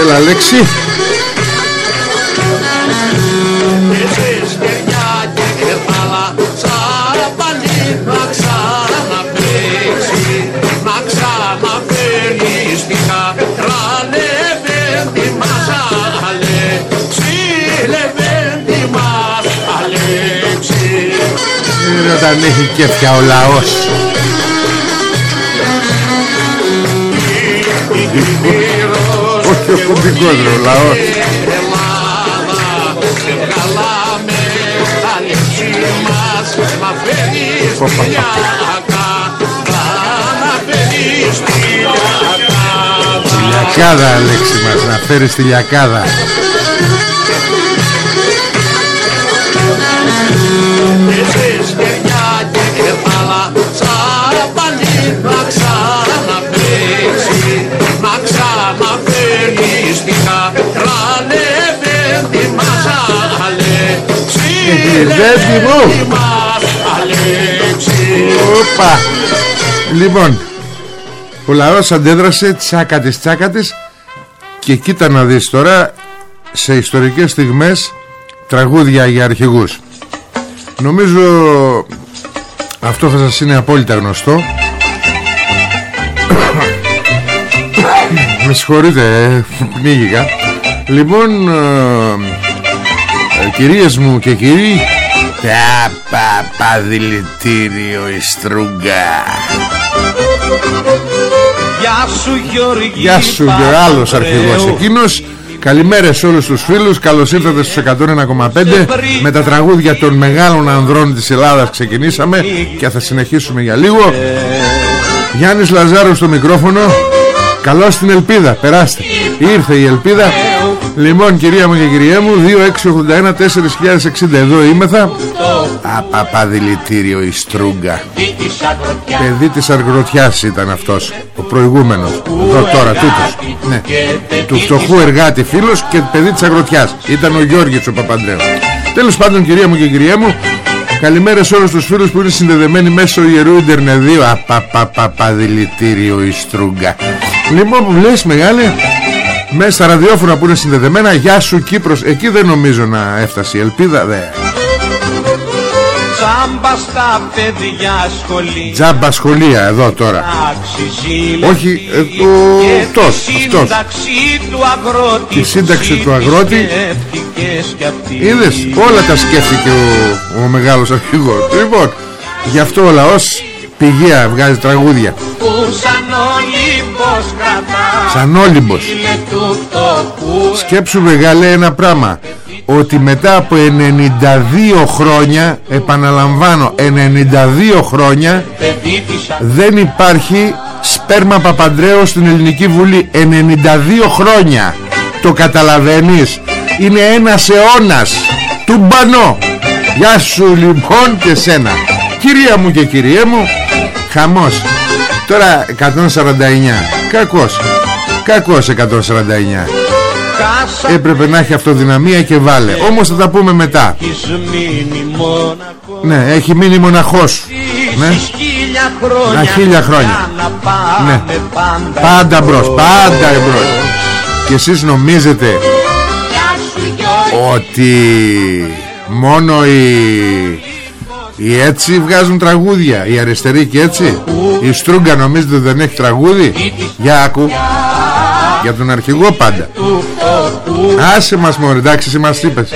Έλα Αλέξη. Είναι όταν έχει κέφια ο λαός Όχι ο κουμπικός ο λαός. Λιακάδα Αλέξη μας να φέρεις τη λιακάδα Βέντι μου Οπα. Λοιπόν Ο λαός αντέδρασε τσάκα της τσάκα της Και κοίτα να δεις τώρα Σε ιστορικές στιγμές Τραγούδια για αρχηγούς. Νομίζω Αυτό θα σας είναι απόλυτα γνωστό. Με συγχωρείτε ε, Πνίγηκα Λοιπόν ε, ε, Κυρίες μου και κύριοι Παπαδηλητήριο η Στρούγκα. Γεια σου Γιώργη. Γεια σου και άλλος αρχηγός εκείνος. Καλημέρα σε όλους τους φίλους. Καλώς ήρθατε στους 101,5 Με τα τραγούδια των μεγάλων ανδρών της Ελλάδας ξεκινήσαμε Και θα συνεχίσουμε για λίγο. Γιάννης Λαζάρου στο μικρόφωνο. Καλώς την ελπίδα. Περάστε. Ήρθε η ελπίδα Λοιπόν κυρία μου και κυρία μου 2681 4060 Εδώ είμεθα Απαπαδηλητήριο η Στρούγκα. Παιδί της Αργροτιάς ήταν αυτός Ο προηγούμενος. Εδώ τώρα τούτος. Ναι. Του φτωχού εργάτη φίλος Και παιδί της Αργροτιάς. Ήταν ο Γιώργης ο Παπαντρέου Τέλος πάντων κυρία μου και κυρία μου Καλημέρα σε όλους τους φίλους που είναι συνδεδεμένοι μέσω ιερού Ιντερνεδίου Απαπαπαδηλητήριο η Στρούγκα. Λοιπόν που λες μεγάλε μέσα στα ραδιόφωνα που είναι συνδεδεμένα Γεια σου Κύπρος. Εκεί δεν νομίζω να έφτασε η ελπίδα δε. Τζάμπα στα παιδιά σχολεία Τζάμπα σχολεία εδώ τώρα. Όχι ε, το, αυτός, αυτός. Η σύνταξη του αγρότη. Είδες όλα τα σκέφτηκε ο, ο μεγάλος αρχηγός. Λοιπόν γι' αυτό ο λαός πηγαία βγάζει τραγούδια. Σαν Όλυμπος Σκέψου μεγάλε ένα πράγμα. Ότι μετά από 92 χρόνια Επαναλαμβάνω 92 χρόνια Δεν υπάρχει Σπέρμα Παπαντρέου στην Ελληνική Βουλή. 92 χρόνια. Το καταλαβαίνεις; Είναι ένας αιώνας. Του μπανό Γεια σου λοιπόν και σένα. Κυρία μου και κυρία μου Χαμός. Τώρα 149 Κακός. Κακός 149 Έπρεπε να έχει αυτοδυναμία και βάλε. Όμως θα τα πούμε μετά. Ναι έχει μείνει μοναχός. Ναι. χίλια χρόνια. Να, χίλια χρόνια. για να πάμε Ναι. πάντα, Πάντα μπρος, πάντα μπρος. Και εσείς νομίζετε Γεια σου Γιώργη. ότι μόνο οι, οι έτσι βγάζουν τραγούδια. Οι αριστεροί και έτσι. Η Στρούγκα νομίζετε δεν έχει τραγούδι; Για άκου. Για τον αρχηγό πάντα. Άσε μας μωρέ εντάξει εσύ μας είπες.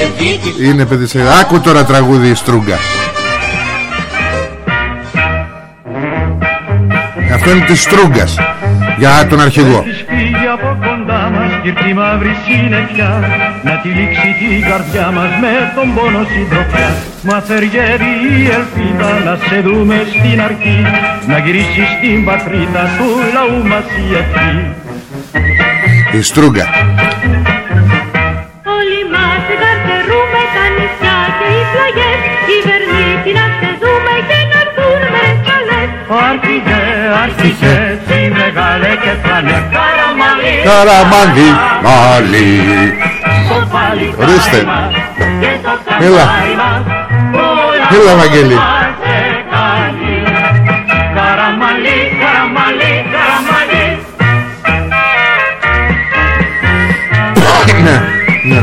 Είναι παιδί σε... Άκου τώρα τραγούδι η Στρούγκα. Αυτό είναι της Στρούγκας. Για τον αρχηγό Έχεις φύγει από κοντά μας κι ήρθε η μαύρη συννεφιά Να τυλίξει την καρδιά μας με τον πόνο συντροφιά. Μα θεργεύει η ελπίδα να σε δούμε στην αρχή Να γυρίσεις στην πατρίδα του λαού μας η ευχή. Η Στρούγκα. Όλοι μας εγκαρτερούμε τα νησιά και οι πλαγιές Κυβερνήτη να σε δούμε και να έρθουν με καλές Άρχισε, άρχισε, τσι μεγάλε και φρανέ Καραμαλή, Καραμάνι Μάλι το πάλι Ορίστε. μας και το Έλα. καμάρι μας Όλα Έλα Βαγγέλη μας έκανε. Καραμαλή, καραμαλή, καραμαλή Ναι, ναι.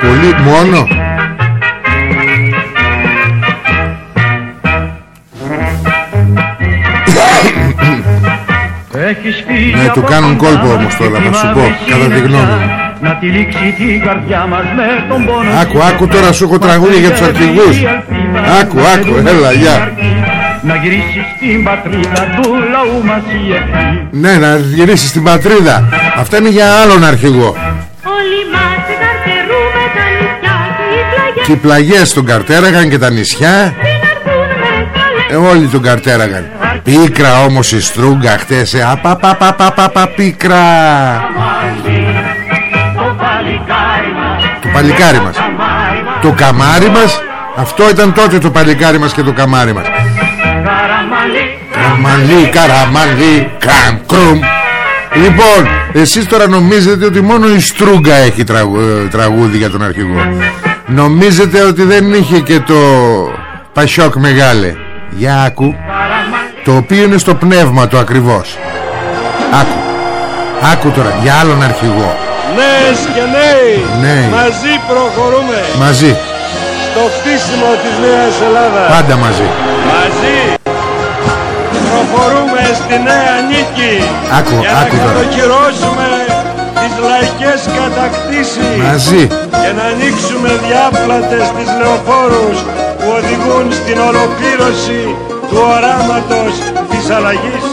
Πολύ μόνο Ναι, από του κάνουν κοντά κόλπο μας όμως και τώρα, τη να σου πω, μαύρη κατά τη γνώμη μου. συννεφιά Να τυλίξει την καρδιά μας με τον πόνο. Άκου, άκου τώρα σου έχω τραγούδια για τους αρχηγούς. Άκου, άκου, έλα, γεια. Να γυρίσεις στην πατρίδα του λαού μας η ευχή. Ναι, να γυρίσεις στην πατρίδα. Αυτά είναι για άλλον αρχηγό. Όλοι μας εγκαρτερούμε τα νησιά και οι πλαγιές. Και οι πλαγιές τον καρτέραγαν και τα νησιά. Και να έρθουν με καλές ε, Όλοι τον καρτέραγαν Πίκρα όμως η Στρούγκα χτες ε, Απαπαπαπαπαπα πίκρα Το παλικάρι μας Το παλικάρι μας. Καμάρι μας Το καμάρι μας. Αυτό ήταν τότε το παλικάρι μας και το καμάρι μας. Καραμαλή Καραμαλί, καραμαλί, καμ, κρουμ Λοιπόν, εσείς τώρα νομίζετε ότι μόνο η Στρούγκα έχει τραγου- ε, τραγούδι για τον αρχηγό. Νομίζετε ότι δεν είχε και το Πασιόκ Μεγάλε. Για άκου Το οποίο είναι στο πνεύμα του ακριβώς. Άκου Άκου τώρα, για άλλον αρχηγό. Νέες και νέοι Ναι. μαζί προχωρούμε. Μαζί, στο χτίσιμο της Νέας Ελλάδας. πάντα μαζί. Μαζί. Προχωρούμε στη Νέα Νίκη. Άκου, για άκου να τώρα. κατοχυρώσουμε τις λαϊκές κατακτήσεις. Μαζί. Και να ανοίξουμε διάπλατες τις λεωφόρους που οδηγούν στην ολοκλήρωση του οράματος της αλλαγής.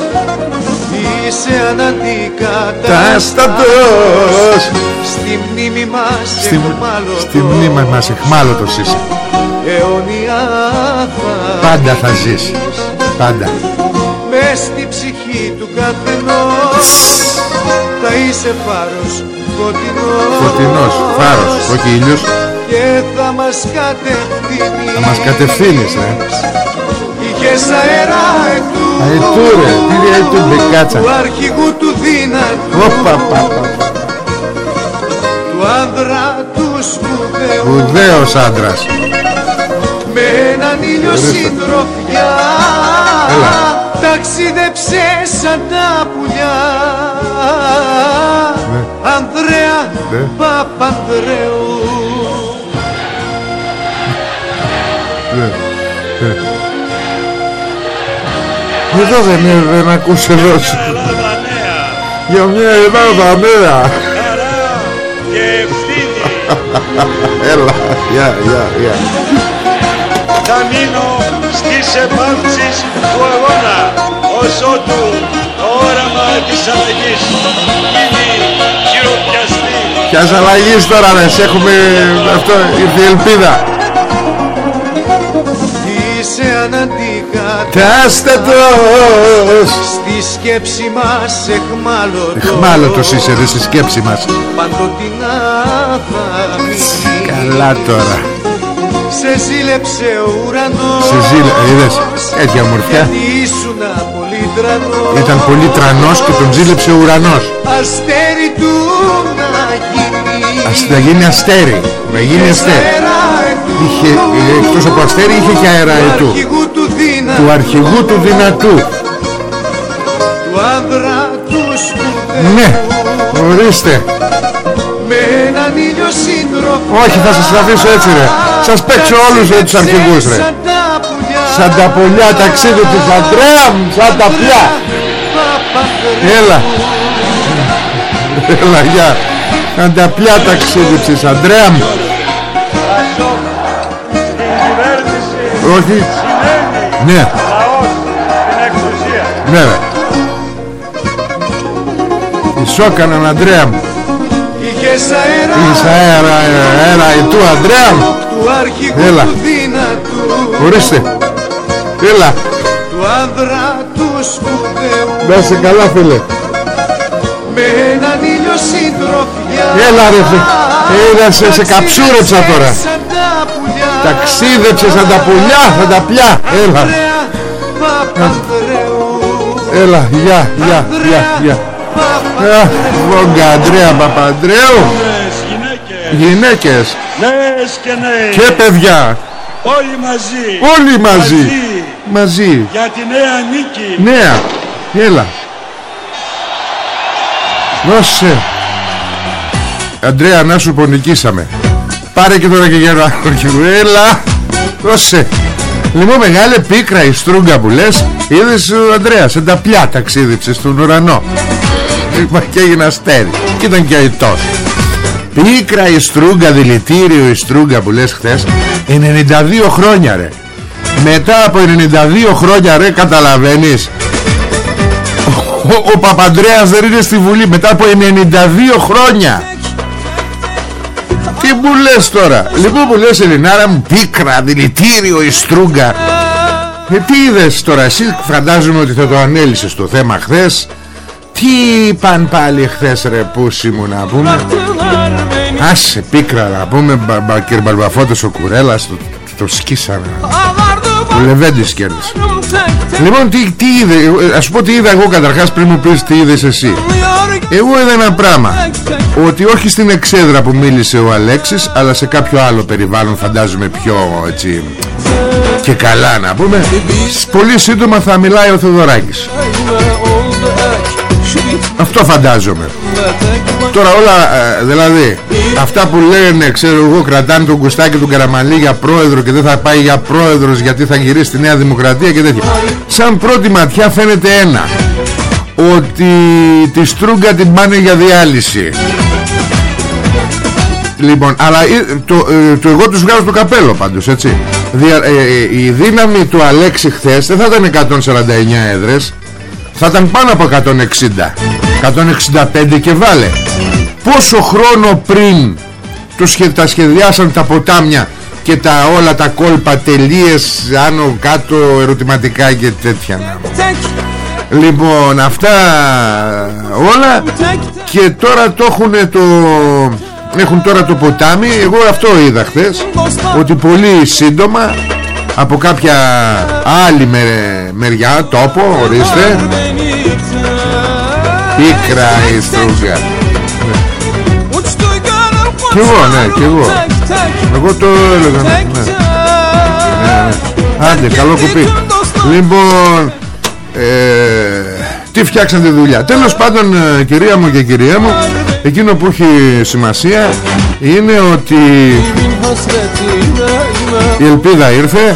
Είσαι αναντικατάστατος Τάστατος Στη μνήμη μας Στη, εχμάλωτος. στη μνήμα μας εχμάλωτος είσαι. Αιώνια θα Πάντα θα ζεις. Πάντα. Μες στη ψυχή του καθενός. Θα είσαι φάρος φωτεινός. Φωτεινός, φάρος, όχι ήλιος. Και θα μας κατευθύνεις. Θα μας κατευθύνεις ε. Είχες αέρα ετού Αετού ρε, τι λέει αετού μπεκάτσα Του αρχηγού του δύνατου Όπα, πα, πα, πα. Του άνδρα του σπουδαίου Σπουδαίος άντρας Με έναν ήλιο Ορίστε. συντροφιά Έλα. Ταξίδεψε σαν τα πουλιά Ανδρέα Ναι. Παπανδρέου Ναι, ναι. Εδώ δεν, είναι, δεν ακούς εδώ σου. Ελλάδα νέα, Για μια Ελλάδα νέα χαρά και ευθύνη. Έλα, γεια, γεια, γεια θα μείνω στις επάλξεις του αγώνα όσο του το όραμα της αλλαγής γίνει χειροπιαστή. Ποιας αλλαγής τώρα ρε, σε έχουμε αυτό, ήρθε η ελπίδα Είσαι αναντικατάστατος Τάστατος Στη σκέψη μας εχμάλωτος. Εχμάλωτος είσαι ρε στη σκέψη μας. Παντοτινά θα μείνει Καλά τώρα. Σε ζήλεψε ο ουρανός. Σε ζήλε, είδες, τέτοια ομορφιά. Γιατί ήσουν πολύ τρανός. Ήταν πολύ τρανός και τον ζήλεψε ο ουρανός. Αστέρι του να γίνει. Ας να γίνει αστέρι. Να γίνει αστέρι είχε, ε, Εκτός από αστέρι είχε και αεραετού αρχηγού του δύναμη Του αρχηγού του δυνατού. Του άνδρα του σπουδαίου Ναι Ορίστε. Με έναν ήλιο σύντροφο. Όχι θα σας αφήσω έτσι ρε. Σας παίξω όλους ρε, τους αρχηγούς ρε. σαν τα πουλιά. Σαν τα πουλιά ταξίδι της Αντρέα μου Σαν τα πουλιά. Έλα. Έλα γεια. Σαν τα πουλιά ταξίδι της Αντρέα μου Όχι σημαίνει Ναι. Λαός στην εξουσία. Ναι ρε. Ισόκαναν Αντρέα μου. Είχες αέρα Είσαι αέρα αέρα η του Αντρέα μου. Του αρχηγού Έλα. του δύνατου Ορίστε. Έλα. Του άνδρα του σπουδαίου Να είσαι καλά φίλε. Με έναν ήλιο συντροφιά Έλα ρε φίλε. Είδα σε, σε καψούρεψα τώρα. σαν τα πουλιά Ταξίδεψες σαν τα πουλιά Σαν τα πια. Έλα. Ανδρέα Παπανδρέου Έλα Γεια Γεια Γεια Γεια. Αχ, Βόγκα Αντρέα Παπαντρέου Νέες γυναίκες, Γυναίκες. Νέες και νέοι, και παιδιά. Όλοι μαζί, Όλοι μαζί. Μαζί. Για τη νέα νίκη. Νέα. Έλα. Δώσε. Αντρέα να σου πονικήσαμε Πάρε και τώρα και γέρο αρχηγού Έλα Δώσε. Λοιπόν μεγάλε πίκρα η στρούγκα που λες Είδες ο Αντρέας σε τα πιά ταξίδεψες στον ουρανό. Είπα και έγινε αστέρι Και ήταν και αητός Πίκρα η στρούγκα δηλητήριο η στρούγκα που λες χθες 92 χρόνια ρε. Μετά από 92 χρόνια ρε καταλαβαίνεις. Ο, ο Παπαντρέας δεν είναι στη Βουλή μετά από 92 χρόνια Τι μου λες τώρα; Λοιπόν μου λες Ελληνάρα μου πίκρα δηλητήριο η στρούγκα. Ε, Τι είδες τώρα εσύ φαντάζομαι ότι θα το ανέλησες το θέμα χθες. Τι είπαν πάλι χθες ρε πούσι μου να πούμε; Άσε πίκρα να πούμε μπα, μπα, Κύριε Μπαρμπαφώτος ο Κουρέλας Το, το σκίσανε Ο Λεβέντης κέρδισε Λοιπόν τι, τι είδε ε, Ας σου πω τι είδα εγώ καταρχάς πριν μου πεις τι είδες εσύ. Εγώ είδα ένα πράγμα Ότι όχι στην εξέδρα που μίλησε ο Αλέξης Αλλά σε κάποιο άλλο περιβάλλον φαντάζομαι πιο έτσι Και καλά να πούμε Πολύ σύντομα θα μιλάει ο Θεοδωράκης Αυτό φαντάζομαι. Τώρα όλα ε, δηλαδή Αυτά που λένε ξέρω εγώ Κρατάνε τον Κουστάκη του Καραμαλή για πρόεδρο Και δεν θα πάει για πρόεδρος Γιατί θα γυρίσει στη Νέα Δημοκρατία και τέτοια. Σαν πρώτη ματιά φαίνεται ένα. Ότι τη Στρούγκα την πάνε για διάλυση. Λοιπόν, αλλά ε, το, ε, το εγώ τους βγάζω το καπέλο πάντως, έτσι. Δια, ε, ε, η δύναμη του Αλέξη χθες δεν θα ήταν 149 έδρες, θα ήταν πάνω από 160. 165 και βάλε. Πόσο χρόνο πριν το σχε, τα σχεδιάσαν τα ποτάμια και τα όλα τα κόλπα τελείες άνω κάτω ερωτηματικά και τέτοια. Λοιπόν, αυτά όλα και τώρα το έχουν το... Έχουν τώρα το ποτάμι Εγώ αυτό είδα χθες Ότι πολύ σύντομα Από κάποια άλλη με, μεριά Τόπο ορίστε. Πίκρα η στρούγκα Κι εγώ ναι κι εγώ. Εγώ το έλεγα ναι, ναι. Ναι, ναι. Άντε καλό κουπί. Λοιπόν ε, Τι φτιάξαν τη δουλειά. Τέλος πάντων ε, κυρία μου και κυρία μου Εκείνο που έχει σημασία Είναι ότι Η ελπίδα ήρθε.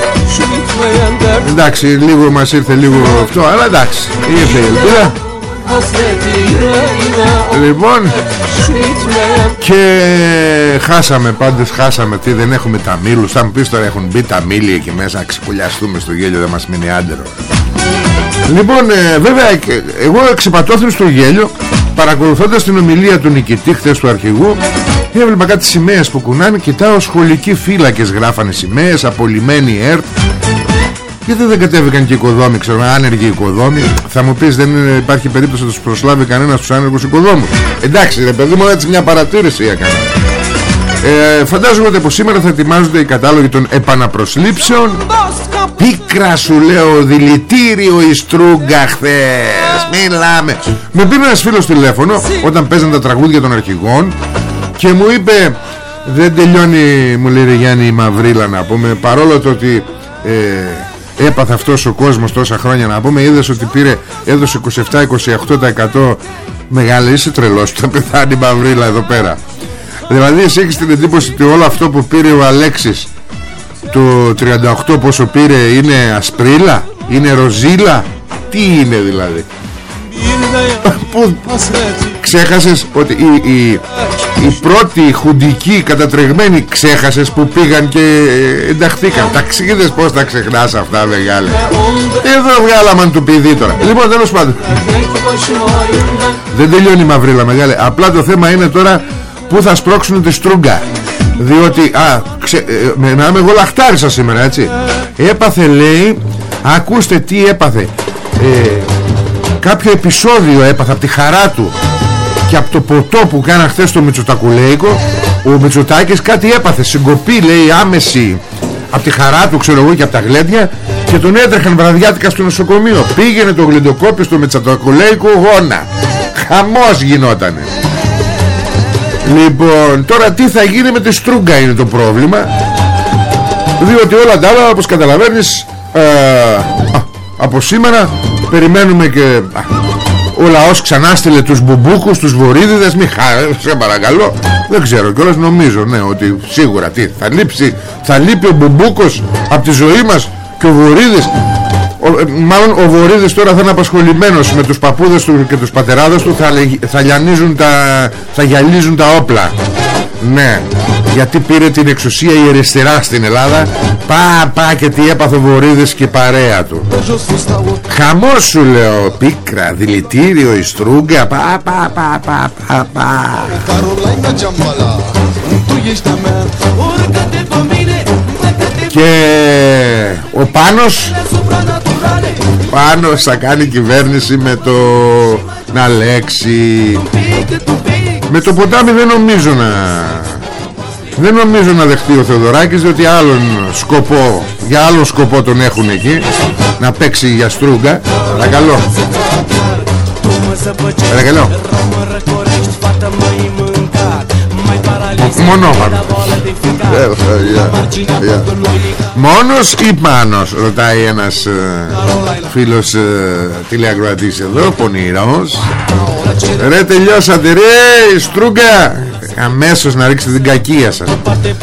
Εντάξει λίγο μας ήρθε λίγο αυτό Αλλά εντάξει ήρθε η ελπίδα. Λοιπόν Και χάσαμε πάντως χάσαμε Τι δεν έχουμε τα μήλους Θα μου πεις τώρα έχουν μπει τα μήλοι εκεί μέσα Να ξεκουλιαστούμε στο γέλιο δεν μας μείνει άντερο. Λοιπόν ε, βέβαια ε, Εγώ εξεπατώθην στο γέλιο Παρακολουθώντας την ομιλία του νικητή χθες του αρχηγού Έβλεπα κάτι σημαίες που κουνάνε Κοιτάω σχολικοί φύλακες γράφανε σημαίες Απολυμμένοι ΕΡΤ γιατί δεν κατέβηκαν και οικοδόμοι, ξέρω, άνεργοι οικοδόμοι. Θα μου πεις δεν υπάρχει περίπτωση να τους προσλάβει κανένας στους άνεργους οικοδόμους. Εντάξει ρε παιδί μου έτσι μια παρατήρηση έκανα. Ε, φαντάζομαι ότι από σήμερα θα ετοιμάζονται οι κατάλογοι των επαναπροσλήψεων Πίκρα σου λέω δηλητήριο η στρούγκα χθες Μιλάμε Με πήρε ένας φίλος τηλέφωνο Όταν παίζαν τα τραγούδια των αρχηγών και μου είπε δεν τελειώνει μου λέει ρε Γιάννη η Μαυρίλα να πούμε παρόλο το ότι ε, έπαθε αυτός ο κόσμος τόσα χρόνια να πούμε είδες ότι πήρε έδωσε 27-28% μεγάλη είσαι τρελός που θα πεθάνει η Μαυρίλα εδώ πέρα. Δηλαδή εσύ έχεις την εντύπωση ότι όλο αυτό που πήρε ο Αλέξης το 38 πόσο πήρε είναι ασπρίλα είναι ροζίλα; Τι είναι δηλαδή; Που ξέχασες ότι η, η, η πρώτη χουντική κατατρεγμένη ξέχασες που πήγαν και ε, ενταχθήκαν. Ταξίδες πως τα ξεχνάς αυτά μεγάλε. Εδώ βγάλαμε του παιδί τώρα. Λοιπόν τέλος πάντων. Δεν τελειώνει η μαυρίλα μεγάλε. Απλά το θέμα είναι τώρα που θα σπρώξουν τη στρούγκα. Διότι α, ξε, ε, με, να είμαι εγώ λαχτάρισα σήμερα έτσι. Έπαθε λέει ακούστε τι έπαθε. Ε, κάποιο επεισόδιο έπαθε από τη χαρά του και από το ποτό που κάνα χθες στο Μητσοτακουλέικο. Ο Μητσοτάκης κάτι έπαθε συγκοπή λέει άμεση. Από τη χαρά του ξέρω εγώ και από τα γλέντια. Και τον έτρεχαν βραδιάτικα στο νοσοκομείο. Πήγαινε το γλεντοκόπιο στο Μητσοτακουλέικο γόνα. Χαμός γινότανε. Λοιπόν τώρα τι θα γίνει με τη Στρούγκα είναι το πρόβλημα. Διότι όλα τα άλλα όπως καταλαβαίνεις ε, από σήμερα περιμένουμε και ο λαός ξανά στείλε τους μπουμπούκους, τους βορύδιδες μη σε παρακαλώ. Δεν ξέρω κιόλας νομίζω ναι ότι σίγουρα τι θα λείψει θα λείπει ο μπουμπούκος από τη ζωή μας και ο βορύδης. Ο, μάλλον ο Βορύδης τώρα θα είναι απασχολημένος με τους παππούδες του και τους πατεράδες του θα, θα, τα, θα γυαλίζουν τα όπλα. Ναι γιατί πήρε την εξουσία η αριστερά στην Ελλάδα. Πά πά και τι έπαθε ο Βορύδης και η παρέα του. Χαμός σου λέω πίκρα δηλητήριο η στρούγκα πά πά πά πά πά πά και ο Πάνος Πάνος θα κάνει κυβέρνηση με το να λέξει. Με το ποτάμι δεν νομίζω να δεν νομίζω να δεχτεί ο Θεοδωράκης διότι άλλον σκοπό για άλλον σκοπό τον έχουν εκεί να παίξει για στρούγκα παρακαλώ. Παρακαλώ. Μονόφανο Μόνος ή Πάνος Ρωτάει ένας ε, Φίλος ε, τηλεακροατής εδώ Πονηρός. Ρε τελειώσατε. Ρε Στρούγκα Αμέσως να ρίξετε την κακία σας.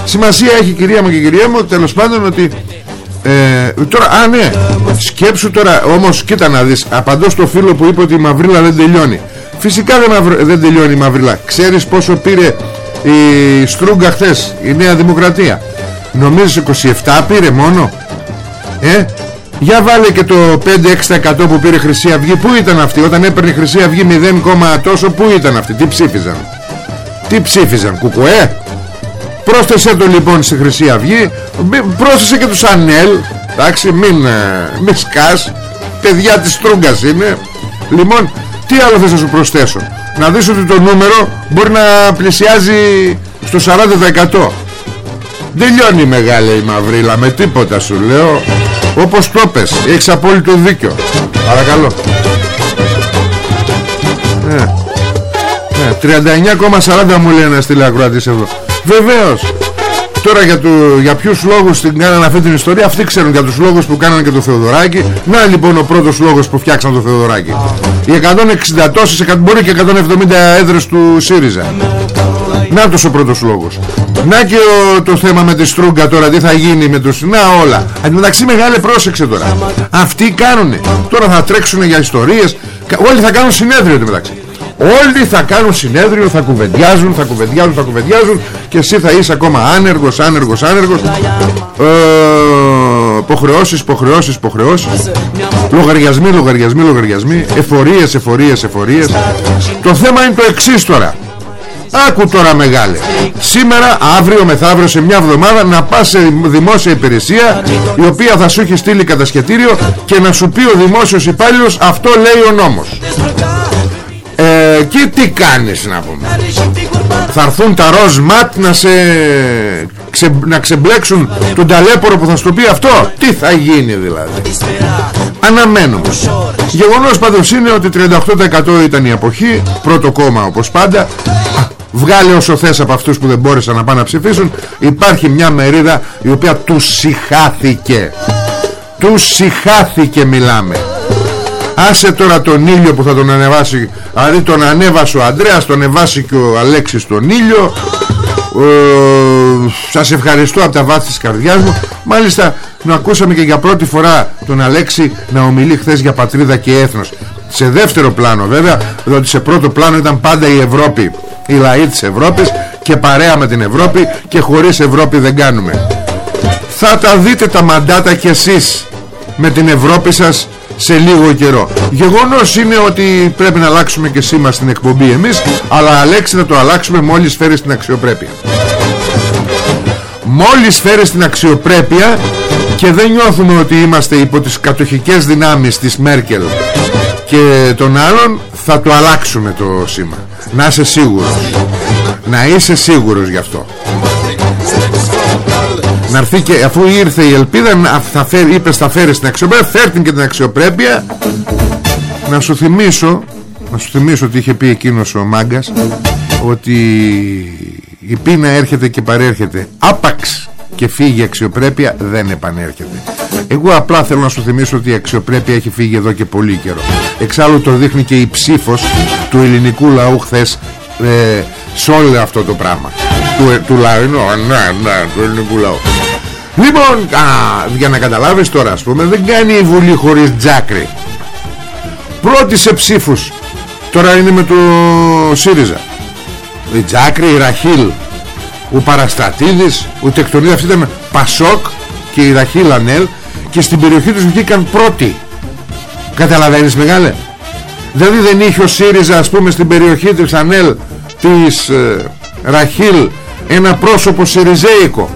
Σημασία έχει κυρία μου και κυρία μου Τέλος πάντων ότι ε, τώρα, α ναι, σκέψου τώρα Όμως κοίτα να δεις Απαντώ στο φίλο που είπε ότι η Μαυρίλα δεν τελειώνει. Φυσικά δεν, δεν τελειώνει η Μαυρίλα. Ξέρεις πόσο πήρε η Στρούγκα χθες η Νέα Δημοκρατία; Νομίζεις 27 πήρε μόνο; Ε για βάλε και το 5-6% που πήρε Χρυσή Αυγή. Πού ήταν αυτή όταν έπαιρνε Χρυσή Αυγή 0, τόσο Πού ήταν αυτή Τι ψήφιζαν; Τι ψήφιζαν Κουκουέ; Πρόσθεσέ το λοιπόν στη Χρυσή Αυγή Πρόσθεσε και τους Ανέλ Εντάξει μην, ε, μην σκάς. Παιδιά της Στρούγκας είναι. Λοιπόν τι άλλο θες να σου προσθέσω; Να δεις ότι το νούμερο μπορεί να πλησιάζει στο 40% δεν λιώνει μεγάλη η μαυρίλα με τίποτα σου λέω. Όπως το πες έχεις απόλυτο δίκιο. Παρακαλώ. Ναι. Ναι, 39,40 μου λέει ένας τηλεακροατής εδώ. Βεβαίως. Τώρα για, το, για ποιους λόγους την κάνανε αυτή την ιστορία Αυτοί ξέρουν για τους λόγους που κάνανε και το Θεοδωράκι Να λοιπόν ο πρώτος λόγος που φτιάξαν το Θεοδωράκι Οι 160 τόσες Μπορεί και 170 έδρες του ΣΥΡΙΖΑ. Να τους ο πρώτος λόγος. Να και ο, το θέμα με τη Στρούγκα τώρα Τι θα γίνει με τους Να όλα. Αντιμεταξύ μεγάλη πρόσεξε τώρα. Αυτοί κάνουνε. Τώρα θα τρέξουν για ιστορίες. Όλοι θα κάνουν συνέδριο μεταξύ Όλοι θα κάνουν συνέδριο, θα κουβεντιάζουν, θα κουβεντιάζουν, θα κουβεντιάζουν και εσύ θα είσαι ακόμα άνεργος, άνεργος, άνεργος. Ε, υποχρεώσεις, υποχρεώσεις, υποχρεώσεις. Λογαριασμοί, λογαριασμοί, λογαριασμοί. Εφορίες, εφορίες, εφορίες. Το θέμα είναι το εξής τώρα. Άκου τώρα μεγάλε Σήμερα, αύριο, μεθαύριο, σε μια εβδομάδα Να πας σε δημόσια υπηρεσία Η οποία θα σου έχει στείλει κατασχετήριο Και να σου πει ο δημόσιος υπάλληλος Αυτό λέει ο νόμος ε, και τι κάνεις να πούμε. Θα έρθουν τα ροζ ματ να σε να ξεμπλέξουν τον ταλέπορο που θα σου πει αυτό. Τι θα γίνει δηλαδή. Αναμένουμε. Γεγονός πάντως είναι ότι 38% ήταν η αποχή πρώτο κόμμα όπως πάντα. Βγάλε όσο θες από αυτούς που δεν μπόρεσαν να πάνε να ψηφίσουν. Υπάρχει μια μερίδα η οποία τους συχάθηκε. Τους συχάθηκε μιλάμε άσε τώρα τον ήλιο που θα τον ανεβάσει. Δηλαδή τον ανέβασε ο Ανδρέας τον ανεβάσει και ο Αλέξης τον ήλιο. Ε, σας ευχαριστώ από τα βάθη της καρδιάς μου. Μάλιστα να ακούσαμε και για πρώτη φορά τον Αλέξη να ομιλεί χθες για πατρίδα και έθνος. Σε δεύτερο πλάνο βέβαια διότι σε πρώτο πλάνο ήταν πάντα η Ευρώπη. Οι λαοί της Ευρώπης και παρέα με την Ευρώπη και χωρίς Ευρώπη δεν κάνουμε. Θα τα δείτε τα μαντάτα κι εσείς με την Ευρώπη σας σε λίγο καιρό. Γεγονός είναι ότι πρέπει να αλλάξουμε και σήμερα στην εκπομπή εμείς Αλλά Αλέξη θα το αλλάξουμε μόλις φέρει στην αξιοπρέπεια. Μόλις φέρει στην αξιοπρέπεια Και δεν νιώθουμε ότι είμαστε υπό τις κατοχικές δυνάμεις της Μέρκελ Και των άλλων θα το αλλάξουμε το σήμα. Να είσαι σίγουρος. Να είσαι σίγουρος γι' αυτό να έρθει και αφού ήρθε η ελπίδα θα φέρει, είπες θα φέρεις στην αξιοπρέπεια φέρ την και την αξιοπρέπεια. Να σου θυμίσω να σου θυμίσω ότι είχε πει εκείνος ο Μάγκας ότι η πείνα έρχεται και παρέρχεται. Άπαξ και φύγει η αξιοπρέπεια δεν επανέρχεται. Εγώ απλά θέλω να σου θυμίσω ότι η αξιοπρέπεια έχει φύγει εδώ και πολύ καιρό. Εξάλλου το δείχνει και η ψήφος του ελληνικού λαού χθες ε, σε όλο αυτό το πράγμα. Του, του λαού ναι, ναι, του ελληνικού λαού Λοιπόν, α, για να καταλάβεις τώρα ας πούμε Δεν κάνει η Βουλή χωρίς τζάκρι Πρώτη σε ψήφους. Τώρα είναι με το ΣΥΡΙΖΑ. Η τζάκρι, η Ραχίλ Ο Παραστατίδης Ο Τεκτονίδη αυτή ήταν Πασόκ Και η Ραχίλ Ανέλ Και στην περιοχή τους βγήκαν πρώτοι. Καταλαβαίνεις μεγάλε; Δηλαδή δεν είχε ο ΣΥΡΙΖΑ ας πούμε στην περιοχή της Ανέλ Της ε, Ραχίλ Ένα πρόσωπο Σιριζέικο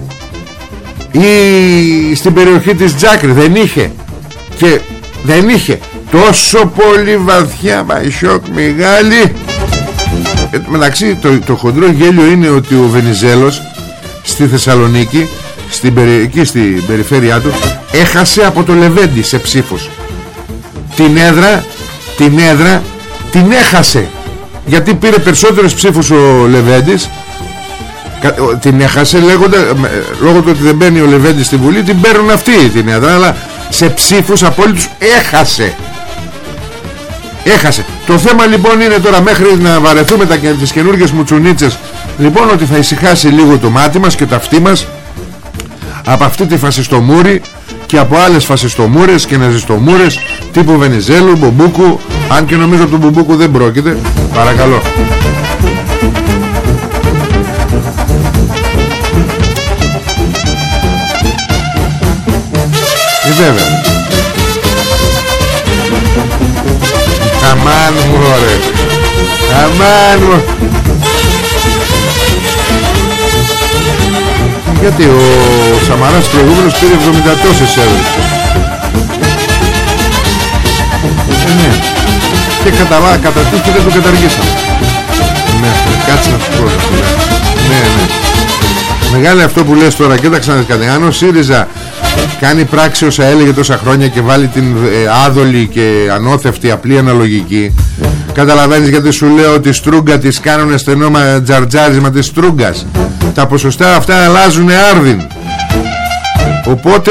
ή στην περιοχή της Τζάκρη δεν είχε. Και δεν είχε. Τόσο πολύ βαθιά μαϊσιόκ μεγάλη. Ε, μεταξύ το, το χοντρό γέλιο είναι ότι ο Βενιζέλος στη Θεσσαλονίκη στην, εκεί στην περιφέρειά του έχασε από το Λεβέντι σε ψήφους. Την έδρα την έδρα την έχασε. Γιατί πήρε περισσότερες ψήφους ο Λεβέντης την έχασε λέγοντα, λόγω του ότι δεν μπαίνει ο Λεβέντη στη Βουλή την παίρνουν αυτοί την έδρα αλλά σε ψήφους απόλυτους έχασε. Έχασε. Το θέμα λοιπόν είναι τώρα μέχρι να βαρεθούμε τα, τις καινούργιες μουτσουνίτσες λοιπόν ότι θα ησυχάσει λίγο το μάτι μας και το αυτί μας από αυτή τη φασιστομούρη και από άλλες φασιστομούρες και ναζιστομούρες τύπου Βενιζέλου, Μπομπούκου αν και νομίζω ότι το Μπομπούκου δεν πρόκειται παρακαλώ βέβαια. Αμάν μου ρε. Αμάν μου. Γιατί ο Σαμαράς προηγούμενος πήρε 70 τόσες έδρες. Ε, ναι. Και κατά, κατά και δεν το καταργήσαμε. Ναι, κάτσε να σου πω. Ναι, ναι. Μεγάλη αυτό που λες τώρα, κοίταξε να δεις κάτι. Αν ο ΣΥΡΙΖΑ κάνει πράξη όσα έλεγε τόσα χρόνια και βάλει την ε, άδολη και ανώθευτη απλή αναλογική. Καταλαβαίνεις γιατί σου λέω ότι στρούγκα της κάνουν στενόμα τζαρτζάρισμα της στρούγκας τα ποσοστά αυτά αλλάζουν άρδιν. Οπότε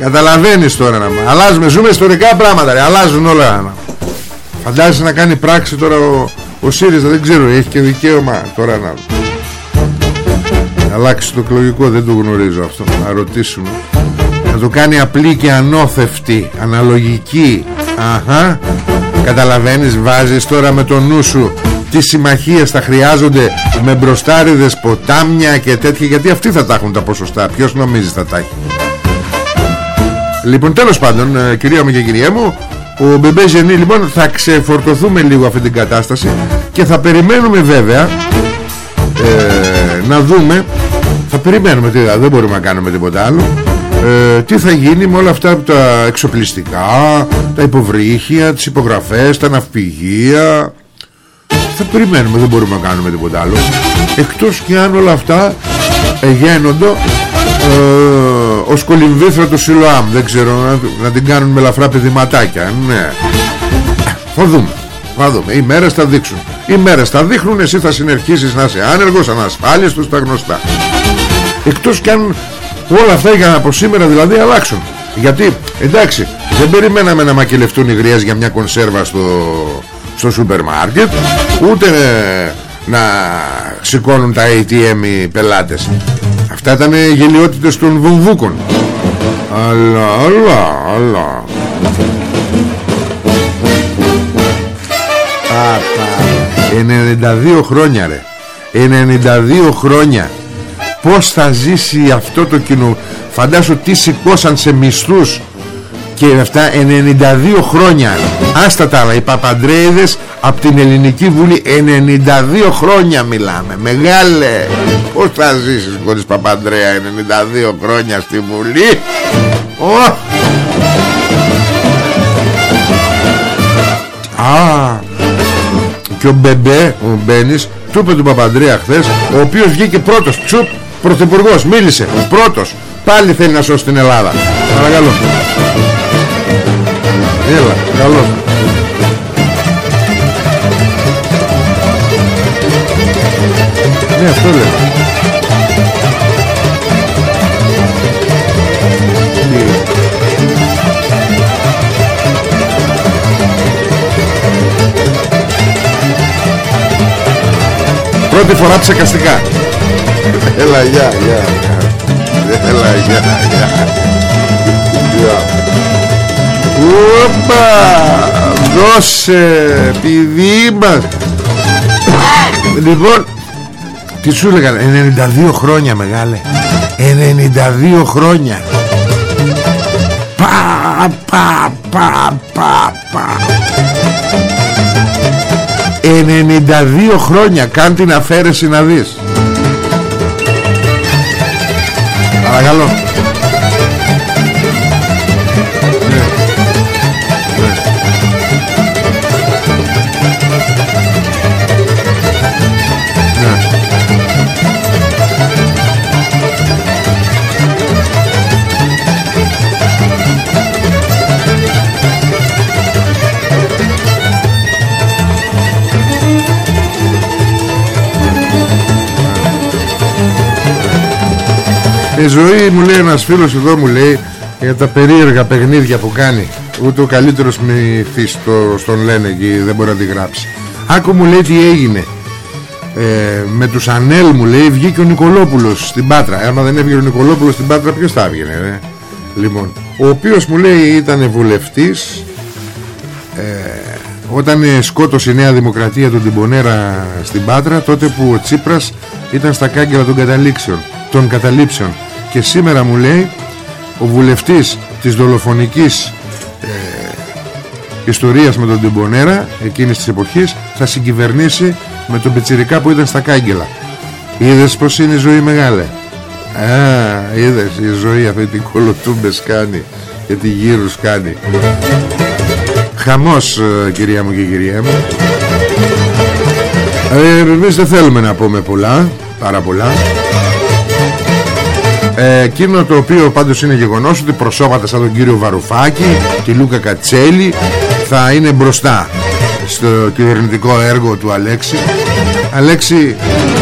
καταλαβαίνεις τώρα να αλλάζουμε ζούμε ιστορικά πράγματα ρε, αλλάζουν όλα φαντάζεσαι να κάνει πράξη τώρα ο, ο ΣΥΡΙΖΑ δεν ξέρω έχει και δικαίωμα τώρα να αλλάξει το εκλογικό δεν το γνωρίζω αυτό. Να ρωτήσουμε. Να το κάνει απλή και ανώθευτη αναλογική. Αχα. Καταλαβαίνεις βάζεις τώρα με το νου σου τι συμμαχίες θα χρειάζονται με μπροστάριδες ποτάμια και τέτοια γιατί αυτοί θα τα έχουν τα ποσοστά. Ποιος νομίζεις θα τα έχει. Λοιπόν τέλος πάντων ε, κυρία μου και κυρία μου ο Μπεμπέ Ζενή λοιπόν θα ξεφορτωθούμε λίγο αυτή την κατάσταση και θα περιμένουμε βέβαια ε, να δούμε θα περιμένουμε τι, δεν μπορούμε να κάνουμε τίποτα άλλο. Ε, τι θα γίνει με όλα αυτά τα εξοπλιστικά τα υποβρύχια, τις υπογραφές τα ναυπηγεία; Θα περιμένουμε δεν μπορούμε να κάνουμε τίποτα άλλο. Εκτός και αν όλα αυτά εγένοντο ε, ως κολυμβήθρα του Σιλοάμ δεν ξέρω να, να, την κάνουν με ελαφρά παιδηματάκια ναι. θα δούμε θα δούμε. Οι μέρες θα δείξουν. Οι μέρες θα δείχνουν Εσύ θα συνεχίσεις να είσαι άνεργος Ανασφάλιστος τα γνωστά Εκτός κι αν όλα αυτά για από σήμερα δηλαδή αλλάξουν. Γιατί εντάξει δεν περιμέναμε να μακελευτούν οι γριές για μια κονσέρβα στο, στο σούπερ μάρκετ Ούτε να σηκώνουν τα ATM οι πελάτες. Αυτά ήταν γελιότητες των βομβούκων. Αλλά, αλλά, αλλά. 92 χρόνια ρε. 92 χρόνια Πως θα ζήσει αυτό το κοινό Φαντάσου τι σηκώσαν σε μισθούς. Και αυτά 92 χρόνια. Άστα τα άλλα Οι Παπαντρέιδες από την Ελληνική Βουλή 92 χρόνια μιλάμε. Μεγάλε Πως θα ζήσεις χωρίς Παπαντρέα 92 χρόνια στη Βουλή; Oh. Α, και ο Μπεμπέ, ο Μπένης, του είπε του Παπαντρέα χθες, ο οποίος βγήκε πρώτος, τσουπ, πρωθυπουργός, μίλησε, πρώτος, πάλι θέλει να σώσει την Ελλάδα. Παρακαλώ. Έλα, καλό. Ναι, αυτό λέω. Πρώτη φορά ψεκαστικά Έλα γεια γεια Έλα γεια γεια. Οπα Δώσε Παιδί μας. Λοιπόν Τι σου έλεγα 92 χρόνια μεγάλε. 92 χρόνια. Πα πα πα πα πα. 92 χρόνια Κάν την αφαίρεση να δεις Παρακαλώ Η ζωή μου λέει ένας φίλος εδώ μου λέει για τα περίεργα παιχνίδια που κάνει ούτε ο καλύτερος μυθής το, στον λένε και δεν μπορεί να τη γράψει. Άκου μου λέει τι έγινε. Ε, με τους Ανέλ μου λέει βγήκε ο Νικολόπουλος στην Πάτρα. Άμα δεν έβγαινε ο Νικολόπουλος στην Πάτρα ποιος θα έβγαινε ρε; λοιπόν, ο οποίος μου λέει ήταν βουλευτής ε, όταν σκότωσε η Νέα Δημοκρατία τον Τιμπονέρα στην Πάτρα τότε που ο Τσίπρας ήταν στα κάγκελα των καταλήξεων των καταλήψεων και σήμερα μου λέει ο βουλευτής της δολοφονικής ε, ιστορίας με τον Τιμπονέρα εκείνης της εποχής θα συγκυβερνήσει με τον Πιτσιρικά που ήταν στα κάγκελα. Είδες πως είναι η ζωή μεγάλη; Α, είδες η ζωή αυτή την κολοτούμπες κάνει και τη γύρους κάνει. Χαμός ε, κυρία μου και κυρία μου. Ε, Εμείς δεν θέλουμε να πούμε πολλά Πάρα πολλά ε, εκείνο το οποίο πάντως είναι γεγονός ότι προσώπατα σαν τον κύριο Βαρουφάκη και Λούκα Κατσέλη θα είναι μπροστά στο κυβερνητικό έργο του Αλέξη. Αλέξη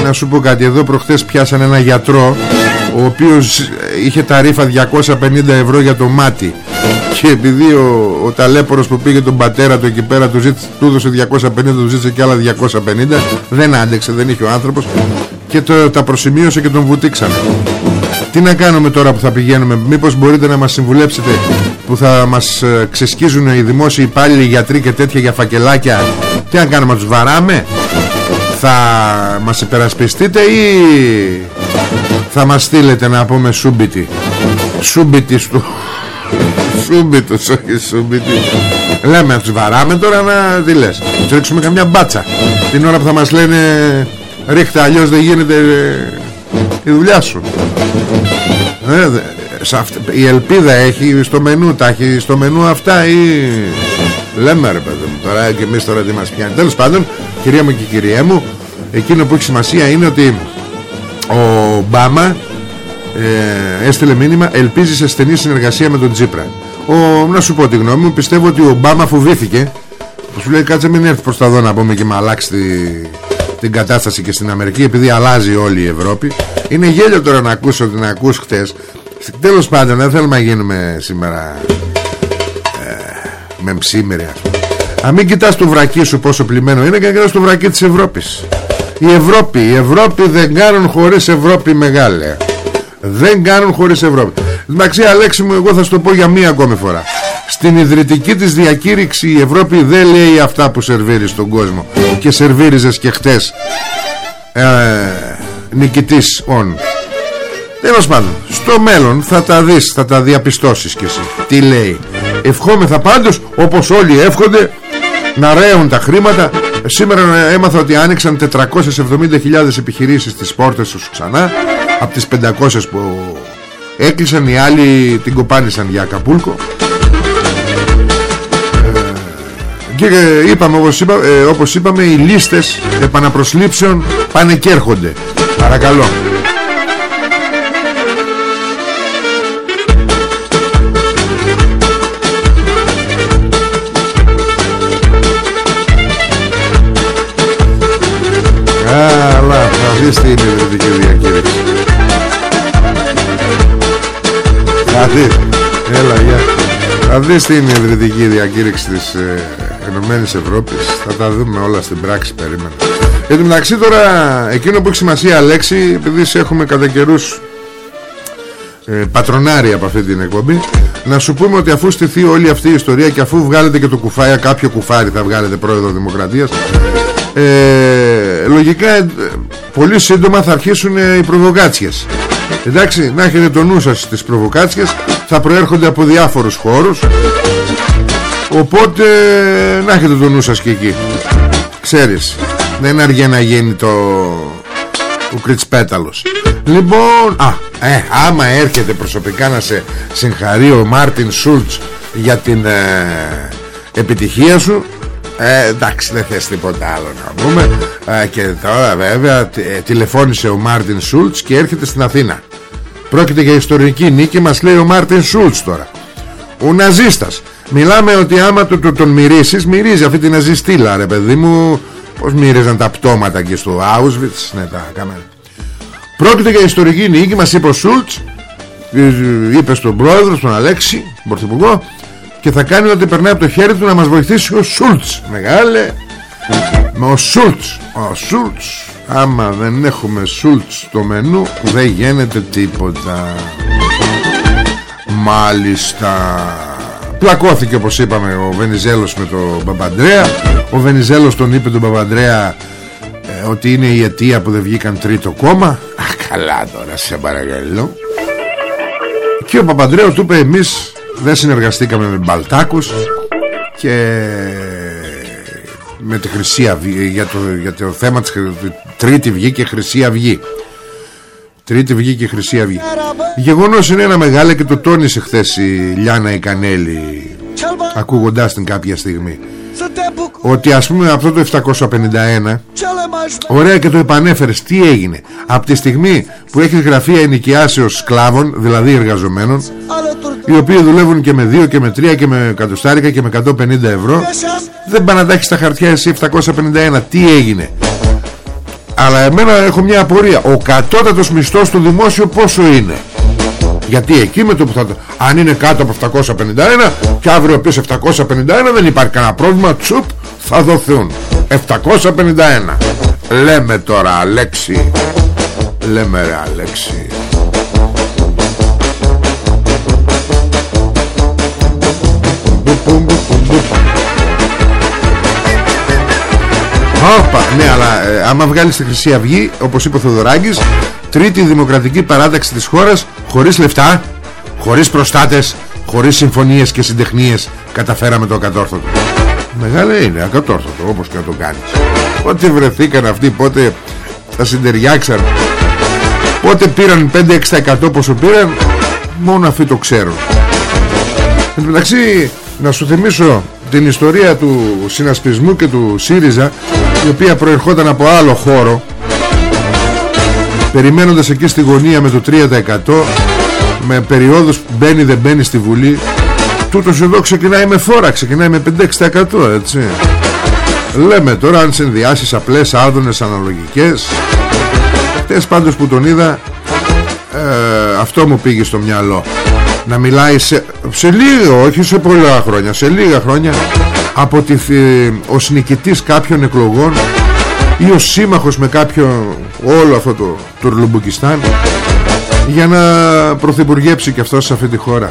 να σου πω κάτι. Εδώ προχθές πιάσαν ένα γιατρό ο οποίος είχε ταρίφα 250 ευρώ για το μάτι. Και επειδή ο, ο ταλέπορος που πήγε τον πατέρα του εκεί πέρα του, ζήτησε, του έδωσε 250 του ζήτησε και άλλα 250 δεν άντεξε δεν είχε ο άνθρωπος. Και το, τα προσημείωσε και τον βουτήξανε τι να κάνουμε τώρα που θα πηγαίνουμε; Μήπως μπορείτε να μας συμβουλέψετε Που θα μας ε, ξεσκίζουν οι δημόσιοι υπάλληλοι οι γιατροί και τέτοια για φακελάκια; Τι να κάνουμε, να τους βαράμε; Θα μας υπερασπιστείτε ή Θα μας στείλετε να πούμε σούμπιτι; Σούμπιτις στο Σούμπιτος όχι σούμπιτι. Λέμε να τους βαράμε τώρα να τι λες. Τους ρίξουμε καμιά μπάτσα. Την ώρα που θα μας λένε Ρίχτε αλλιώς δεν γίνεται ε, η δουλειά σου. Ε, η ελπίδα έχει στο μενού τα έχει στο μενού αυτά ή λέμε ρε παιδί μου τώρα και εμείς τώρα τι μας πιάνει. Τέλος πάντων κυρία μου και κυρία μου εκείνο που έχει σημασία είναι ότι ο Ομπάμα ε, έστειλε μήνυμα ελπίζεις σε στενή συνεργασία με τον Τζίπρα ο, να σου πω τη γνώμη μου πιστεύω ότι ο Ομπάμα φοβήθηκε. Που σου λέει κάτσε μην έρθεις προς τα δω να πούμε και με αλλάξει τη- την κατάσταση και στην Αμερική επειδή αλλάζει όλη η Ευρώπη. Είναι γέλιο τώρα να ακούσω ότι να ακούς χτες τέλος πάντων δεν θέλουμε να γίνουμε σήμερα ε, με ψήμερη ας πούμε. Αν μην κοιτάς το βρακί σου πόσο πλημμένο είναι και να κοιτάς το βρακί της Ευρώπης. Η Ευρώπη, η Ευρώπη δεν κάνουν χωρίς Ευρώπη μεγάλη. Δεν κάνουν χωρίς Ευρώπη. Εντάξει Αλέξη μου εγώ θα σου το πω για μία ακόμη φορά Στην ιδρυτική της διακήρυξη η Ευρώπη δεν λέει αυτά που σερβίρει στον κόσμο. Και σερβίριζες και χτες ε, Νικητής όν. Τέλος πάντων Στο μέλλον θα τα δεις Θα τα διαπιστώσεις κι εσύ. Τι λέει. Ευχόμεθα πάντως όπως όλοι εύχονται Να ρέουν τα χρήματα. Σήμερα έμαθα ότι άνοιξαν 470.000 επιχειρήσεις στις πόρτες τους ξανά. Από τις 500 που έκλεισαν οι άλλοι την κοπάνισαν για Ακαπούλκο και ε, είπαμε όπως, είπα, ε, όπως είπαμε οι λίστες επαναπροσλήψεων πάνε και έρχονται. Παρακαλώ. Αλλά θα δεις τι είναι η ιδρυτική διακήρυξη Θα δεις. Έλα γεια. Θα δεις τι είναι η ιδρυτική διακήρυξη της ε, Ενωμένης Ευρώπης. Θα τα δούμε όλα στην πράξη περίμενα. Εν τω μεταξύ τώρα Εκείνο που έχει σημασία λέξη Επειδή σε έχουμε κατά καιρούς ε, πατρονάρι από αυτή την εκπομπή να σου πούμε ότι αφού στηθεί όλη αυτή η ιστορία και αφού βγάλετε και το κουφάι κάποιο κουφάρι θα βγάλετε πρόεδρο Δημοκρατίας ε, λογικά ε, πολύ σύντομα θα αρχίσουν ε, οι προβοκάτσιες. Εντάξει να έχετε το νου σας στις προβοκάτσιες θα προέρχονται από διάφορους χώρους οπότε να έχετε το νου σας και εκεί. Ξέρεις δεν αργεί να γίνει το ο Κριτσπέταλος Λοιπόν α, ε, Άμα έρχεται προσωπικά να σε συγχαρεί ο Μάρτιν Σούλτς Για την ε, επιτυχία σου ε, εντάξει δεν θες τίποτα άλλο να πούμε. Ε, Και τώρα βέβαια τι- ε, Τηλεφώνησε ο Μάρτιν Σουλτς Και έρχεται στην Αθήνα. Πρόκειται για ιστορική νίκη Μας λέει ο Μάρτιν Σουλτς τώρα. Ο ναζίστας Μιλάμε ότι άμα του, του τον μυρίσεις Μυρίζει. Αυτή την ναζιστήλα ρε παιδί μου. Πως μύριζαν τα πτώματα και στο Auschwitz. Ναι τα κάμερα Πρόκειται για ιστορική νίκη Μας είπε ο Σουλτς. Ε, Είπε στον πρόεδρο, στον Αλέξη τον Πρωθυπουργό Και θα κάνει ό,τι περνάει από το χέρι του Να μας βοηθήσει ο Σούλτς. Μεγάλε. Με ο Σούλτς Ο Σούλτς Άμα δεν έχουμε Σούλτς στο μενού Δεν γίνεται τίποτα. Μάλιστα Πλακώθηκε όπως είπαμε ο Βενιζέλος με τον Παπαντρέα. Ο Βενιζέλος τον είπε τον Παπαντρέα ε, Ότι είναι η αιτία που δεν βγήκαν τρίτο κόμμα. Α, καλά τώρα σε παρακαλώ Και ο Παπαντρέος του είπε εμείς δεν συνεργαστήκαμε με Μπαλτάκους Και με τη Χρυσή Αυγή για το, για το θέμα της Τρίτη βγήκε Χρυσή Αυγή Τρίτη βγήκε Χρυσή Αυγή. Γεγονός είναι ένα μεγάλο και το τόνισε χθες η Λιάνα η Κανέλη Ακούγοντάς την κάποια στιγμή Ότι ας πούμε αυτό το 751 Ωραία και το επανέφερες Τι έγινε; Από τη στιγμή που έχεις γραφεία ενοικιάσεως σκλάβων Δηλαδή εργαζομένων Οι οποίοι δουλεύουν και με 2 και με 3 και με κατοστάρικα και με 150 ευρώ Δεν πάνε να τα έχεις στα χαρτιά εσύ 751 Τι έγινε; Αλλά εμένα έχω μια απορία. Ο κατώτατος μισθός στο δημόσιο πόσο είναι; Γιατί εκεί με το που θα το... Αν είναι κάτω από 751 Και αύριο πεις 751 Δεν υπάρχει κανένα πρόβλημα. Τσουπ θα δοθούν. 751 Λέμε τώρα Αλέξη. Λέμε ρε Αλέξη Όπα, ναι, αλλά ε, άμα βγάλεις τη Χρυσή Αυγή, όπως είπε ο Θοδωράκης, τρίτη δημοκρατική παράταξη της χώρας, χωρίς λεφτά, χωρίς προστάτες, χωρίς συμφωνίες και συντεχνίες, καταφέραμε το ακατόρθωτο. Μεγάλα είναι, ακατόρθωτο, όπως και να το κάνεις. Πότε βρεθήκαν αυτοί, πότε τα συντεριάξαν, πότε πήραν 5-6% πόσο πήραν, μόνο αυτοί το ξέρουν. Εν τω μεταξύ, να σου θυμίσω την ιστορία του συνασπισμού και του ΣΥΡΙΖΑ η οποία προερχόταν από άλλο χώρο περιμένοντας εκεί στη γωνία με το 3% με περιόδους που μπαίνει δεν μπαίνει στη Βουλή τούτος εδώ ξεκινάει με φόρα ξεκινάει με 5-6% έτσι. Λέμε τώρα αν συνδυάσεις απλές άδωνες αναλογικές. Χτες πάντως που τον είδα ε, Αυτό μου πήγε στο μυαλό Να μιλάει σε, σε λίγα όχι σε πολλά χρόνια Σε λίγα χρόνια Από τη, ε, ως νικητής κάποιων εκλογών Ή ως σύμμαχος με κάποιο Όλο αυτό το τουρλουμπουκιστάν Για να πρωθυπουργέψει και αυτός σε αυτή τη χώρα.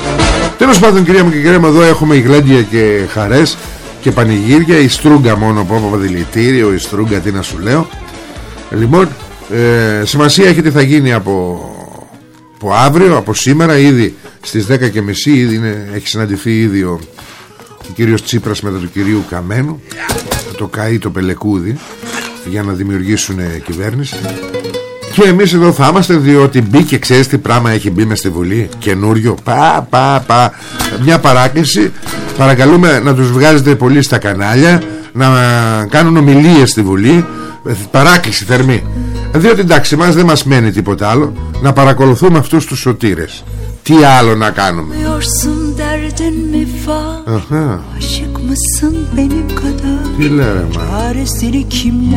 Τέλος πάντων κυρία μου και κυρία μου Εδώ έχουμε γλέντια και χαρές και πανηγύρια η Στρούγκα μόνο από από δηλητήριο η Στρούγκα τι να σου λέω. Λοιπόν ε, σημασία έχει τι θα γίνει από, από αύριο από σήμερα ήδη στις 10 και μισή ήδη είναι, έχει συναντηθεί ήδη ο, ο κύριος Τσίπρας με τον κυρίου Καμένου. Το ΚΑΗ το Πελεκούδη για να δημιουργήσουν κυβέρνηση. Και εμείς εδώ θα είμαστε διότι μπήκε ξέρεις τι πράγμα έχει μπει μες στη Βουλή; Καινούριο. Πα πα πα. Μια παράκληση. Παρακαλούμε να τους βγάζετε πολύ στα κανάλια να κάνουν ομιλίες στη Βουλή παράκληση θερμή. Διότι εντάξει μας δεν μας μένει τίποτα άλλο να παρακολουθούμε αυτούς τους σωτήρες. Τι άλλο να κάνουμε; Αχα. Τι λέει μα.